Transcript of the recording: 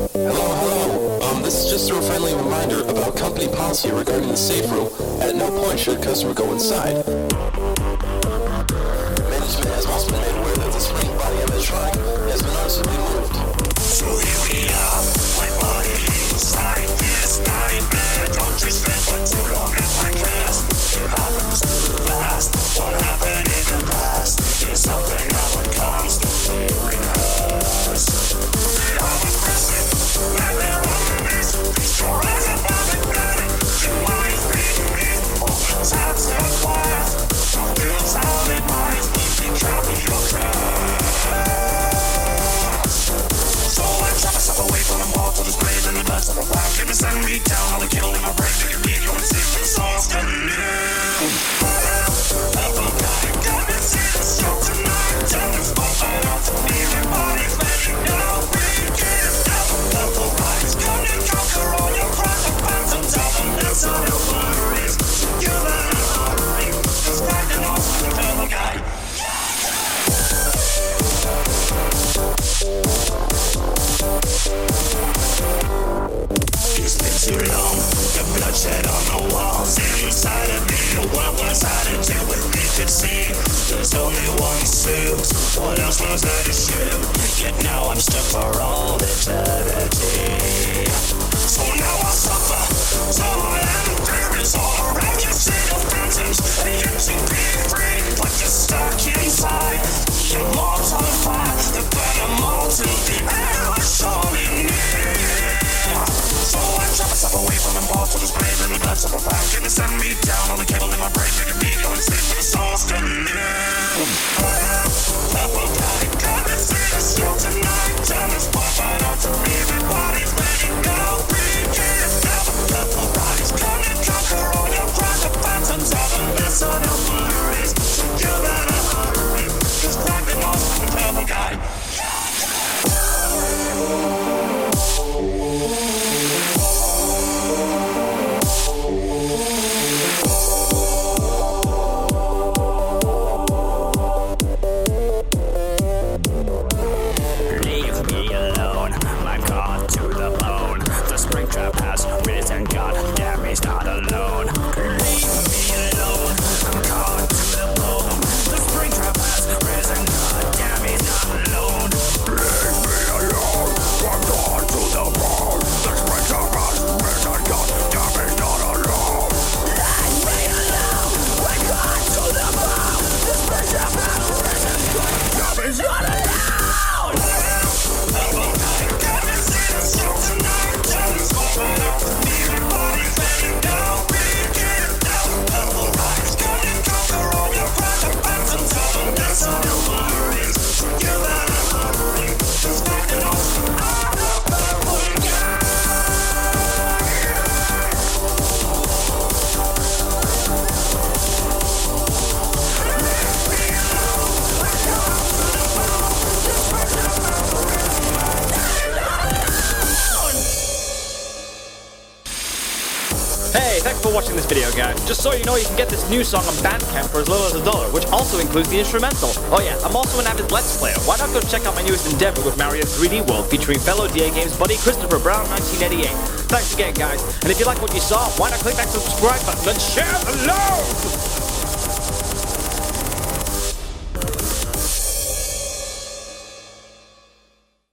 Hello, hello. Um, this is just a friendly reminder about company policy regarding the safe room. At no point should a customer go inside. Management has also been made aware that the spring body animatronic has been noticeably moved. So Give me send me down, all the kill in Inside what was I to do when we could see There's only one suit, what else was there to shoot? Yet now I'm stuck for all eternity. So now I suffer, so I am is all around you See the phantoms, and yet to be free Like you're stuck inside, your mom's on fire. The better more to the air, I surely need so I chop myself away from them balls Can you send me down on the cable in my brain? For watching this video, guys. Just so you know, you can get this new song on Bandcamp for as little as a dollar, which also includes the instrumental. Oh yeah, I'm also an avid Let's Player. Why not go check out my newest endeavor with Mario 3D World, featuring fellow DA Games buddy Christopher Brown 1988. Thanks again, guys. And if you like what you saw, why not click that subscribe button and share the love?